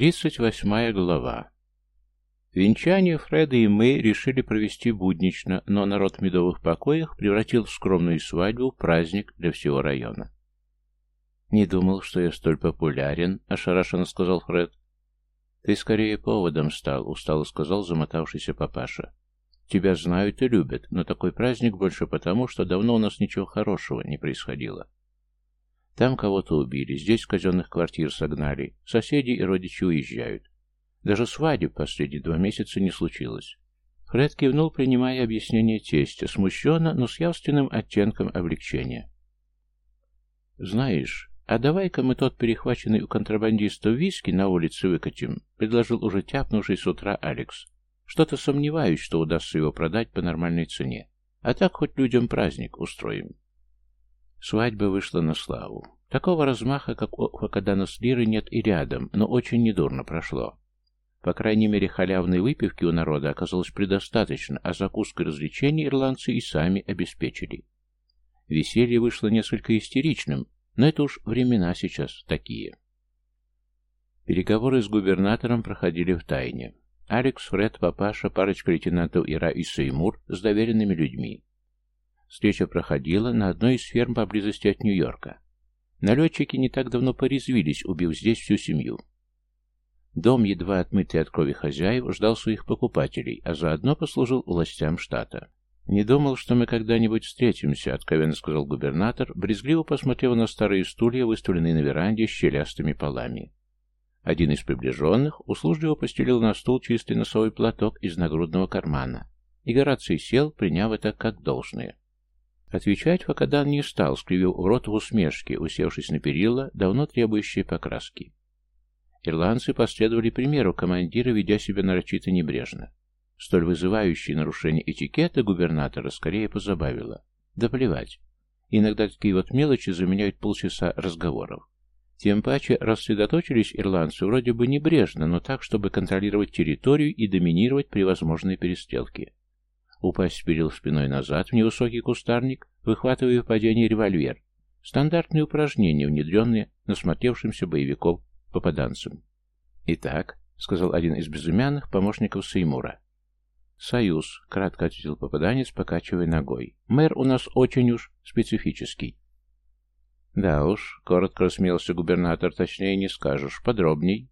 Тридцать восьмая глава. Венчание Фреда и Мэй решили провести буднично, но народ в медовых покоях превратил скромную свадьбу в праздник для всего района. «Не думал, что я столь популярен», — ошарашенно сказал Фред. «Ты скорее поводом стал», — устало сказал замотавшийся папаша. «Тебя знают и любят, но такой праздник больше потому, что давно у нас ничего хорошего не происходило. Там кого-то убили, здесь казенных квартир согнали, соседи и родичи уезжают. Даже свадеб последние два месяца не случилось». Фред кивнул, принимая объяснение тестя, смущенно, но с явственным оттенком облегчения. «Знаешь, «А давай-ка мы тот перехваченный у контрабандиста виски на улице выкатим», — предложил уже тяпнувший с утра Алекс. «Что-то сомневаюсь, что удастся его продать по нормальной цене. А так хоть людям праздник устроим». Свадьба вышла на славу. Такого размаха, как у Факадана с Лирой, нет и рядом, но очень недурно прошло. По крайней мере, халявной выпивки у народа оказалось предостаточно, а закуской развлечений ирландцы и сами обеспечили. Веселье вышло несколько истеричным, но это уж времена сейчас такие. Переговоры с губернатором проходили в тайне. Алекс, Фред, папаша, парочка лейтенантов Ира и Сеймур с доверенными людьми. Встреча проходила на одной из ферм поблизости от Нью-Йорка. Налетчики не так давно порезвились, убив здесь всю семью. Дом, едва отмытый от крови хозяев, ждал своих покупателей, а заодно послужил властям штата. «Не думал, что мы когда-нибудь встретимся», — откровенно сказал губернатор, брезгливо посмотрев на старые стулья, выставленные на веранде с щелястыми полами. Один из приближенных услужливо постелил на стул чистый носовой платок из нагрудного кармана, и Гораций сел, приняв это как должное. Отвечать Факадан не стал, скривив рот в усмешке, усевшись на перила, давно требующие покраски. Ирландцы последовали примеру командира, ведя себя нарочито небрежно. Столь вызывающее нарушение этикета губернатора скорее позабавило. Да плевать. Иногда такие вот мелочи заменяют полчаса разговоров. Тем паче рассредоточились ирландцы вроде бы небрежно, но так, чтобы контролировать территорию и доминировать при возможной перестрелке. Упасть перил спиной назад в невысокий кустарник, выхватывая в падении револьвер. Стандартные упражнения, внедренные насмотревшимся боевиков попаданцам. «Итак», — сказал один из безымянных помощников Сеймура, «Союз», — кратко ответил попаданец, покачивая ногой. «Мэр у нас очень уж специфический». «Да уж», — коротко рассмеялся губернатор, — «точнее не скажешь. Подробней».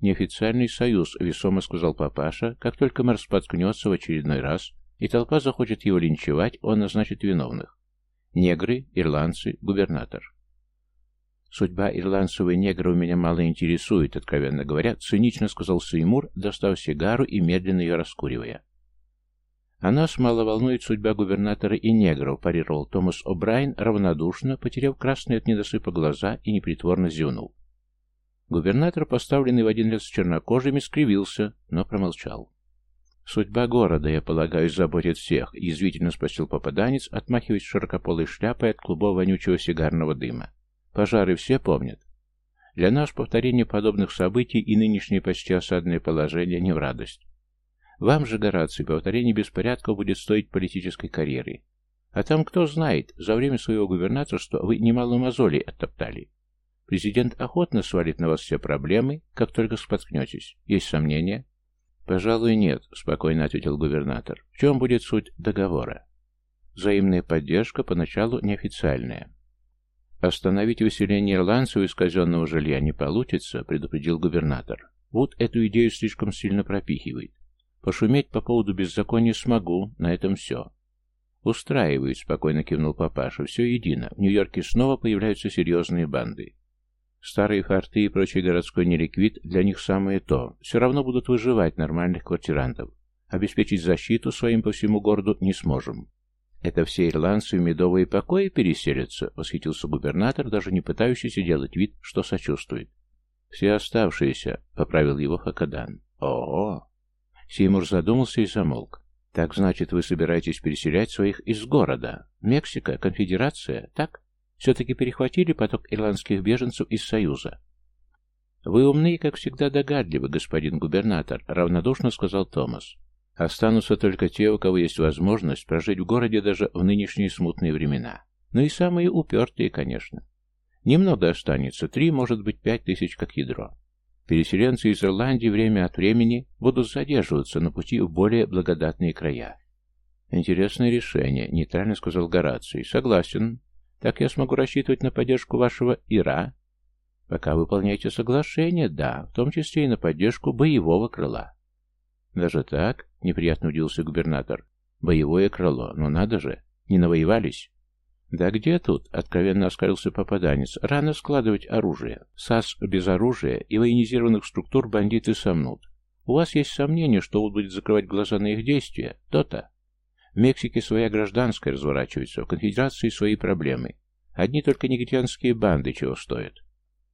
«Неофициальный союз», — весомо сказал папаша. «Как только мэр споткнется в очередной раз, и толпа захочет его линчевать, он назначит виновных. Негры, ирландцы, губернатор». «Судьба ирландцев и негров меня мало интересует, откровенно говоря», — цинично сказал Сеймур, достав сигару и медленно ее раскуривая. А нас мало волнует судьба губернатора и негров, парировал Томас О'Брайен равнодушно, потеряв красные от недосыпа глаза и непритворно зевнул. Губернатор, поставленный в один ряд с чернокожими, скривился, но промолчал. «Судьба города, я полагаю, заботит всех», — язвительно спросил попаданец, отмахиваясь широкополой шляпой от клубов вонючего сигарного дыма. «Пожары все помнят. Для нас повторение подобных событий и нынешнее почти осадное положение не в радость. Вам же, Гораций, повторение беспорядков будет стоить политической карьеры. А там, кто знает, за время своего губернаторства вы немало мозолей оттоптали. Президент охотно свалит на вас все проблемы, как только споткнетесь. Есть сомнения? Пожалуй, нет, спокойно ответил губернатор. В чем будет суть договора? Взаимная поддержка поначалу неофициальная. Остановить выселение ирландцев из казенного жилья не получится, предупредил губернатор. Вуд эту идею слишком сильно пропихивает. Пошуметь по поводу беззакония смогу, на этом все. Устраивает, спокойно кивнул папаша, все едино. В Нью-Йорке снова появляются серьезные банды. Старые форты и прочий городской неликвид для них самое то. Все равно будут выживать нормальных квартирантов. Обеспечить защиту своим по всему городу не сможем. Это все ирландцы в медовые покои переселятся, восхитился губернатор, даже не пытающийся делать вид, что сочувствует. Все оставшиеся, поправил его Хакадан. О, -о, -о Сеймур задумался и замолк. «Так, значит, вы собираетесь переселять своих из города? Мексика? Конфедерация? Так? Все-таки перехватили поток ирландских беженцев из Союза?» «Вы умны и, как всегда, догадливы, господин губернатор», — равнодушно сказал Томас. «Останутся только те, у кого есть возможность прожить в городе даже в нынешние смутные времена. Ну и самые упертые, конечно. Немного останется, три, может быть, пять тысяч как ядро. Переселенцы из Ирландии время от времени будут задерживаться на пути в более благодатные края. «Интересное решение», — нейтрально сказал Гораций. «Согласен. Так я смогу рассчитывать на поддержку вашего Ира?» «Пока выполняете соглашение, да, в том числе и на поддержку боевого крыла». «Даже так?» — неприятно удивился губернатор. «Боевое крыло. Ну надо же. Не навоевались?» «Да где тут?» — откровенно оскалился попаданец. «Рано складывать оружие. САС без оружия и военизированных структур бандиты сомнут. У вас есть сомнение, что он будет закрывать глаза на их действия? То-то. В Мексике своя гражданская разворачивается, в конфедерации свои проблемы. Одни только негритянские банды чего стоят».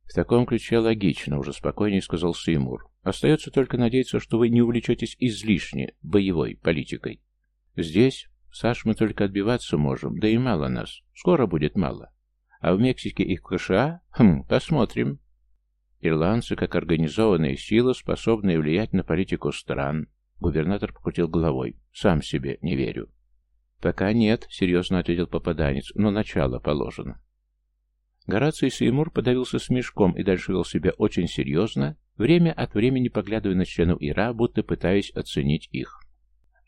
«В таком ключе логично», — уже спокойнее сказал Сеймур. «Остается только надеяться, что вы не увлечетесь излишне боевой политикой. Здесь Саш, мы только отбиваться можем, да и мало нас. Скоро будет мало. А в Мексике и в США? Хм, посмотрим. Ирландцы, как организованная сила, способная влиять на политику стран. Губернатор покрутил головой. Сам себе не верю. Пока нет, серьезно ответил попаданец, но начало положено. Гораций Сеймур подавился смешком и дальше вел себя очень серьезно, время от времени поглядывая на членов ИРА, будто пытаясь оценить их.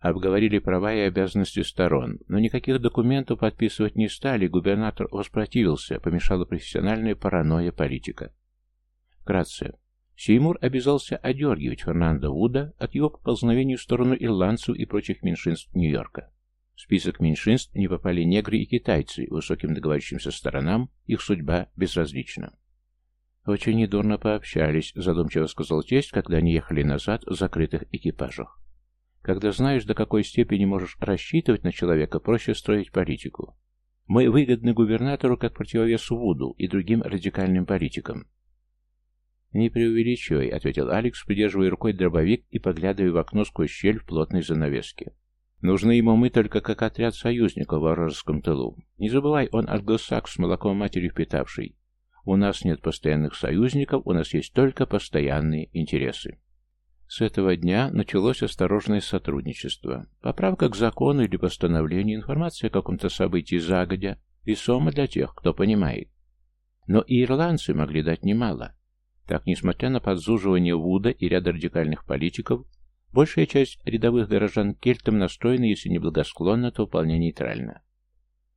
Обговорили права и обязанности сторон, но никаких документов подписывать не стали, губернатор воспротивился, помешала профессиональная паранойя политика. Вкратце. Сеймур обязался одергивать Фернандо Вуда от его поползновений в сторону ирландцев и прочих меньшинств Нью-Йорка. В список меньшинств не попали негры и китайцы, высоким договорившимся сторонам их судьба безразлична. «Очень недурно пообщались», — задумчиво сказал тесть, когда они ехали назад в закрытых экипажах. Когда знаешь, до какой степени можешь рассчитывать на человека, проще строить политику. Мы выгодны губернатору как противовес Вуду и другим радикальным политикам. «Не преувеличивай», — ответил Алекс, придерживая рукой дробовик и поглядывая в окно сквозь щель в плотной занавеске. «Нужны ему мы только как отряд союзников в вражеском тылу. Не забывай, он англосакс с молоком матери впитавший. У нас нет постоянных союзников, у нас есть только постоянные интересы». С этого дня началось осторожное сотрудничество. Поправка к закону или постановлению, информация о каком-то событии загодя, весома для тех, кто понимает. Но и ирландцы могли дать немало. Так, несмотря на подзуживание Вуда и ряда радикальных политиков, большая часть рядовых горожан кельтам настроена, если не благосклонна, то вполне нейтрально.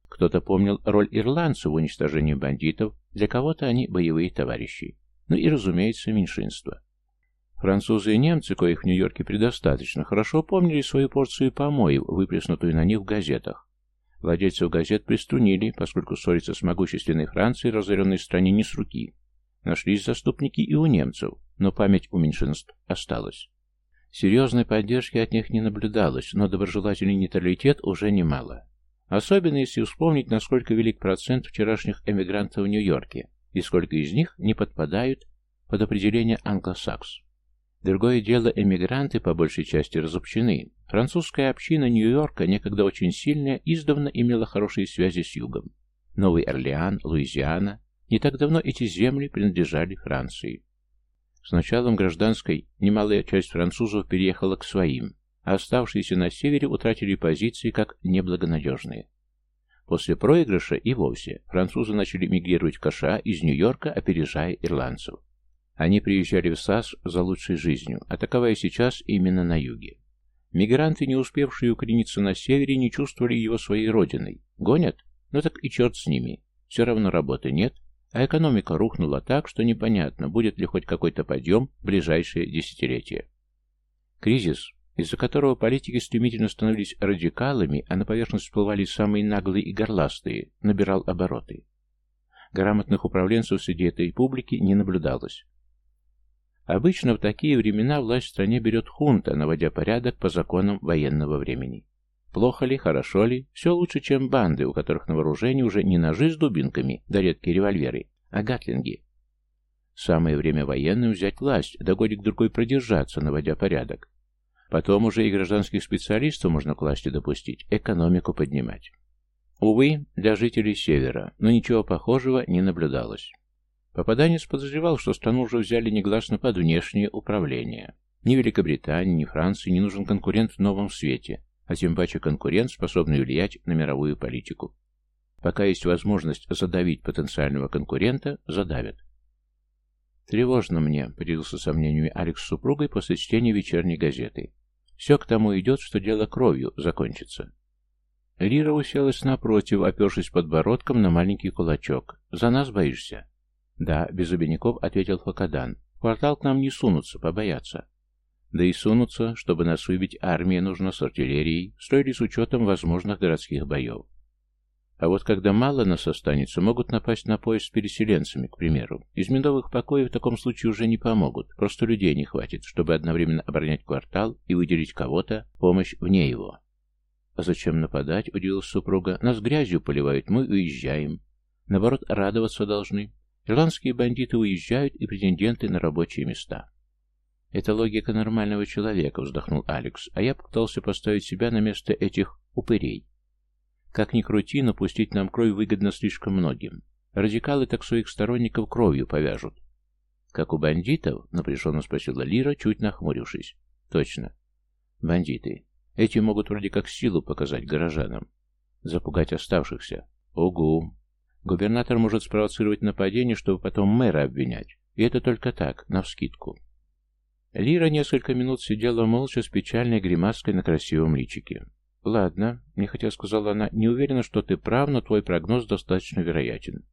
Кто-то помнил роль ирландцев в уничтожении бандитов, для кого-то они боевые товарищи. Ну и, разумеется, меньшинство. Французы и немцы, коих в Нью-Йорке предостаточно, хорошо помнили свою порцию помоев, выплеснутую на них в газетах. Владельцев газет приструнили, поскольку ссориться с могущественной Францией, разоренной стране, не с руки. Нашлись заступники и у немцев, но память у меньшинств осталась. Серьезной поддержки от них не наблюдалось, но доброжелательный нейтралитет уже немало. Особенно если вспомнить, насколько велик процент вчерашних эмигрантов в Нью-Йорке, и сколько из них не подпадают под определение англосакс. Другое дело, эмигранты по большей части разобщены. Французская община Нью-Йорка, некогда очень сильная, издавна имела хорошие связи с югом. Новый Орлеан, Луизиана. Не так давно эти земли принадлежали Франции. С началом гражданской немалая часть французов переехала к своим, а оставшиеся на севере утратили позиции как неблагонадежные. После проигрыша и вовсе французы начали мигрировать в Каша из Нью-Йорка, опережая ирландцев. Они приезжали в САС за лучшей жизнью, а сейчас именно на юге. Мигранты, не успевшие укорениться на севере, не чувствовали его своей родиной. Гонят? Ну так и черт с ними. Все равно работы нет, а экономика рухнула так, что непонятно, будет ли хоть какой-то подъем в ближайшие десятилетия. Кризис, из-за которого политики стремительно становились радикалами, а на поверхность всплывали самые наглые и горластые, набирал обороты. Грамотных управленцев среди этой публики не наблюдалось. Обычно в такие времена власть в стране берет хунта, наводя порядок по законам военного времени. Плохо ли, хорошо ли, все лучше, чем банды, у которых на вооружении уже не ножи с дубинками, да редкие револьверы, а гатлинги. Самое время военным взять власть, да годик-другой продержаться, наводя порядок. Потом уже и гражданских специалистов можно к власти допустить, экономику поднимать. Увы, для жителей Севера, но ничего похожего не наблюдалось. Попаданец подозревал, что страну уже взяли негласно под внешнее управление. Ни Великобритании, ни Франции не нужен конкурент в новом свете, а тем паче конкурент, способный влиять на мировую политику. Пока есть возможность задавить потенциального конкурента, задавят. «Тревожно мне», — поделился сомнениями Алекс с супругой после чтения вечерней газеты. «Все к тому идет, что дело кровью закончится». Лира уселась напротив, опершись подбородком на маленький кулачок. «За нас боишься?» «Да», — без обиняков ответил Факадан. «В квартал к нам не сунутся, побоятся». «Да и сунутся, чтобы нас выбить, армия нужна с артиллерией, строили с учетом возможных городских боев. А вот когда мало нас останется, могут напасть на поезд с переселенцами, к примеру. Из медовых покоев в таком случае уже не помогут, просто людей не хватит, чтобы одновременно оборонять квартал и выделить кого-то помощь вне его. «А зачем нападать?» — удивилась супруга. «Нас грязью поливают, мы уезжаем. Наоборот, радоваться должны. Ирландские бандиты уезжают и претенденты на рабочие места». «Это логика нормального человека», — вздохнул Алекс, а я попытался поставить себя на место этих упырей. Как ни крути, но пустить нам кровь выгодно слишком многим. Радикалы так своих сторонников кровью повяжут. Как у бандитов? Напряженно спросила Лира, чуть нахмурившись. Точно. Бандиты. Эти могут вроде как силу показать горожанам. Запугать оставшихся. Угу. Губернатор может спровоцировать нападение, чтобы потом мэра обвинять. И это только так, навскидку. Лира несколько минут сидела молча с печальной гримаской на красивом личике. «Ладно», — нехотя сказала она, — «не уверена, что ты прав, но твой прогноз достаточно вероятен.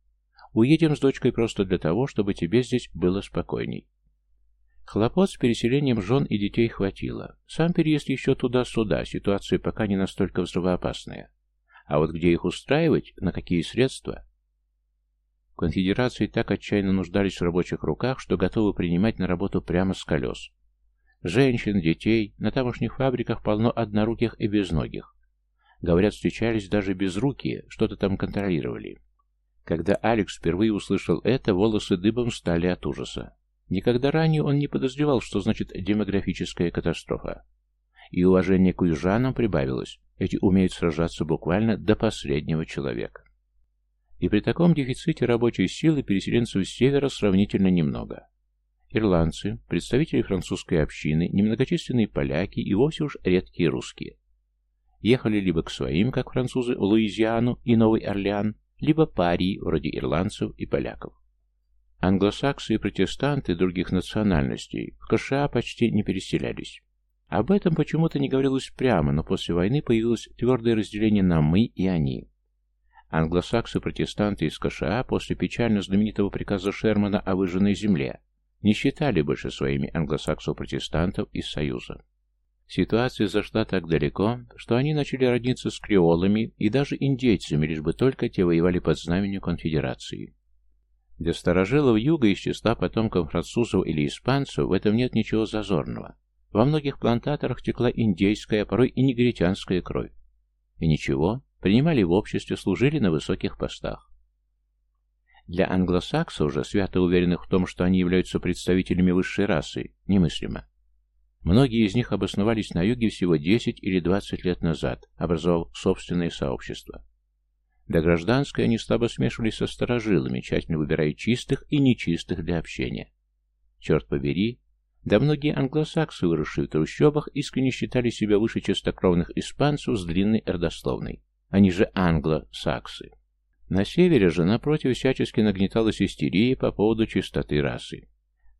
Уедем с дочкой просто для того, чтобы тебе здесь было спокойней». Хлопот с переселением жен и детей хватило. Сам переезд еще туда-сюда, ситуация пока не настолько взрывоопасная. А вот где их устраивать, на какие средства? Конфедерации так отчаянно нуждались в рабочих руках, что готовы принимать на работу прямо с колес. Женщин, детей, на тамошних фабриках полно одноруких и безногих. Говорят, встречались даже безрукие, что-то там контролировали. Когда Алекс впервые услышал это, волосы дыбом стали от ужаса. Никогда ранее он не подозревал, что значит демографическая катастрофа. И уважение к уезжанам прибавилось. Эти умеют сражаться буквально до последнего человека. И при таком дефиците рабочей силы переселенцев с севера сравнительно немного. Ирландцы, представители французской общины, немногочисленные поляки и вовсе уж редкие русские. Ехали либо к своим, как французы, в Луизиану и Новый Орлеан, либо парии, вроде ирландцев и поляков. Англосаксы и протестанты других национальностей в КША почти не переселялись. Об этом почему-то не говорилось прямо, но после войны появилось твердое разделение на «мы» и «они». Англосаксы-протестанты из КША после печально знаменитого приказа Шермана о выжженной земле не считали больше своими англосаксов-протестантов из Союза. Ситуация зашла так далеко, что они начали родниться с креолами и даже индейцами, лишь бы только те воевали под знаменем конфедерации. Для старожилов юга из числа потомков французов или испанцев в этом нет ничего зазорного. Во многих плантаторах текла индейская, а порой и негритянская кровь. И ничего, принимали в обществе, служили на высоких постах. Для англосаксов же, свято уверенных в том, что они являются представителями высшей расы, немыслимо. Многие из них обосновались на юге всего 10 или 20 лет назад, образовав собственные сообщества. До гражданской они слабо смешивались со старожилами, тщательно выбирая чистых и нечистых для общения. Черт побери, да многие англосаксы, выросшие в трущобах, искренне считали себя выше чистокровных испанцев с длинной родословной. Они же англосаксы. На севере же, напротив, всячески нагнеталась истерия по поводу чистоты расы.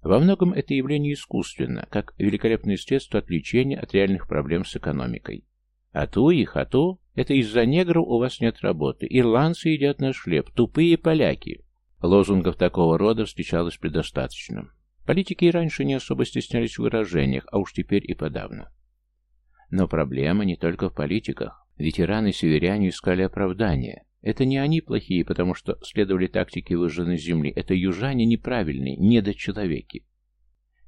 Во многом это явление искусственно, как великолепное средство отвлечения от реальных проблем с экономикой. А ту их, а ту, это из-за негров у вас нет работы, ирландцы едят наш хлеб, тупые поляки. Лозунгов такого рода встречалось предостаточно. Политики и раньше не особо стеснялись в выражениях, а уж теперь и подавно. Но проблема не только в политиках. Ветераны-северяне искали оправдания. Это не они плохие, потому что следовали тактике выжженной земли. Это южане неправильные, недочеловеки.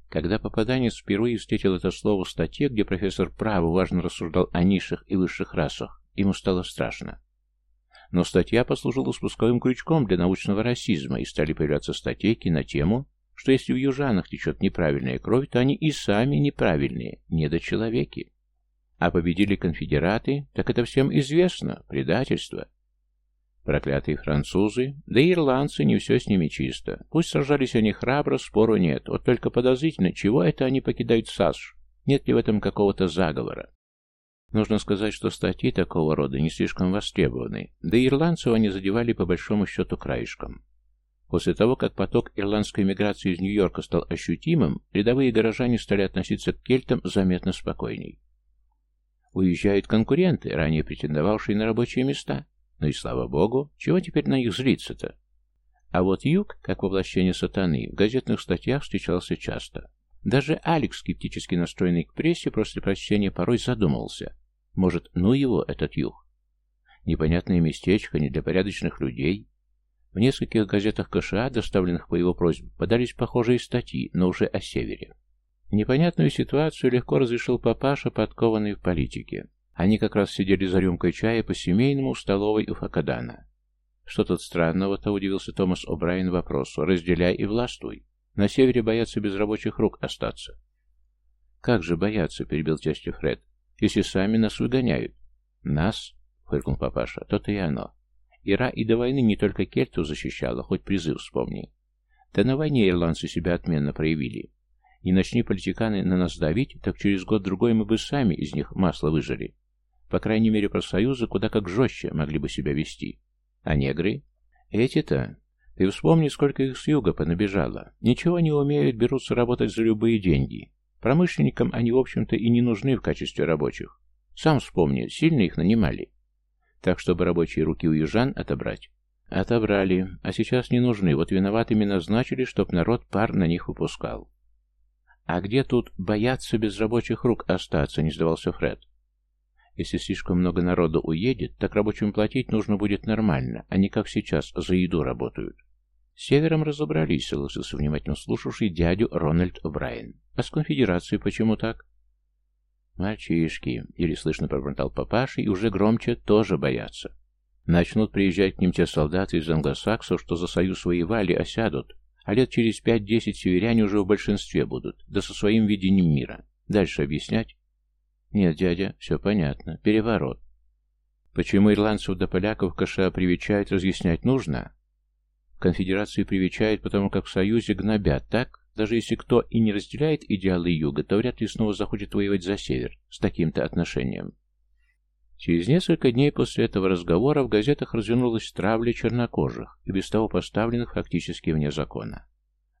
Когда попаданец впервые встретил это слово в статье, где профессор права важно рассуждал о низших и высших расах, ему стало страшно. Но статья послужила спусковым крючком для научного расизма, и стали появляться статейки на тему, что если в южанах течет неправильная кровь, то они и сами неправильные, недочеловеки. А победили конфедераты, так это всем известно, предательство. Проклятые французы, да и ирландцы, не все с ними чисто. Пусть сражались они храбро, спору нет. Вот только подозрительно, чего это они покидают САСШ? Нет ли в этом какого-то заговора? Нужно сказать, что статьи такого рода не слишком востребованы, да и ирландцев они задевали по большому счету краешком. После того, как поток ирландской миграции из Нью-Йорка стал ощутимым, рядовые горожане стали относиться к кельтам заметно спокойней. Уезжают конкуренты, ранее претендовавшие на рабочие места. Ну и слава богу, чего теперь на них злиться-то? А вот юг, как воплощение сатаны, в газетных статьях встречался часто. Даже Алекс, скептически настроенный к прессе, после прочтения порой задумался. Может, ну его, этот юг? Непонятное местечко не для порядочных людей, в нескольких газетах КША, доставленных по его просьбе, подались похожие статьи, но уже о севере. Непонятную ситуацию легко разрешил папаша, подкованный в политике. Они как раз сидели за рюмкой чая по-семейному в столовой у Факадана. «Что тут странного-то?» — удивился Томас О'Брайен вопросу. «Разделяй и властвуй. На севере боятся без рабочих рук остаться». «Как же боятся?» — перебил тестя Фред. «Если сами нас выгоняют». «Нас?» — фыркнул папаша. «То-то и оно. Ира и до войны не только кельтов защищала, хоть призыв вспомни. Да на войне ирландцы себя отменно проявили. Не начни политиканы на нас давить, так через год-другой мы бы сами из них масло выжили. По крайней мере, профсоюзы куда как жестче могли бы себя вести. А негры? Эти-то... Ты вспомни, сколько их с юга понабежало. Ничего не умеют, берутся работать за любые деньги. Промышленникам они, в общем-то, и не нужны в качестве рабочих. Сам вспомни, сильно их нанимали. Так, чтобы рабочие руки у южан отобрать. Отобрали, а сейчас не нужны, вот виноватыми назначили, чтоб народ пар на них выпускал. А где тут бояться без рабочих рук остаться, не сдавался Фред. Если слишком много народу уедет, так рабочим платить нужно будет нормально, а не как сейчас, за еду работают. С севером разобрались, согласился внимательно слушавший дядю Рональд Брайан. А с конфедерацией почему так? «Мальчишки», — еле слышно пробормотал папаша, и уже громче тоже боятся. Начнут приезжать к ним те солдаты из англосаксов, что за союз воевали, осядут, а лет через пять-десять северяне уже в большинстве будут, да со своим видением мира. Дальше объяснять? Нет, дядя, все понятно. Переворот. Почему ирландцев до поляков КША привечают, разъяснять нужно? Конфедерацию привечают, потому как в Союзе гнобят, так? Даже если кто и не разделяет идеалы Юга, то вряд ли снова захочет воевать за Север с таким-то отношением. Через несколько дней после этого разговора в газетах развернулась травля чернокожих и без того поставленных фактически вне закона.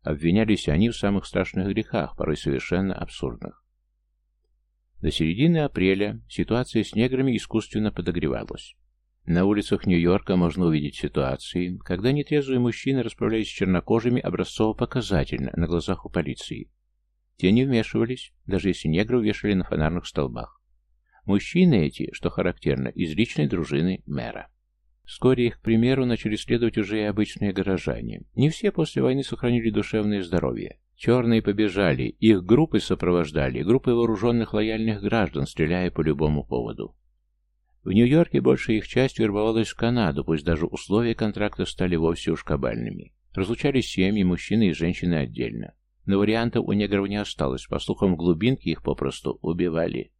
Обвинялись они в самых страшных грехах, порой совершенно абсурдных. До середины апреля ситуация с неграми искусственно подогревалась. На улицах Нью-Йорка можно увидеть ситуации, когда нетрезвые мужчины расправлялись с чернокожими образцово-показательно на глазах у полиции. Те не вмешивались, даже если негров вешали на фонарных столбах. Мужчины эти, что характерно, из личной дружины мэра. Вскоре их, к примеру, начали следовать уже и обычные горожане. Не все после войны сохранили душевное здоровье. Черные побежали, их группы сопровождали, группы вооруженных лояльных граждан, стреляя по любому поводу. В Нью-Йорке большая их часть вербовалась в Канаду, пусть даже условия контракта стали вовсе уж кабальными. Разлучались семьи, мужчины и женщины отдельно. Но вариантов у негров не осталось, по слухам, в глубинке их попросту убивали.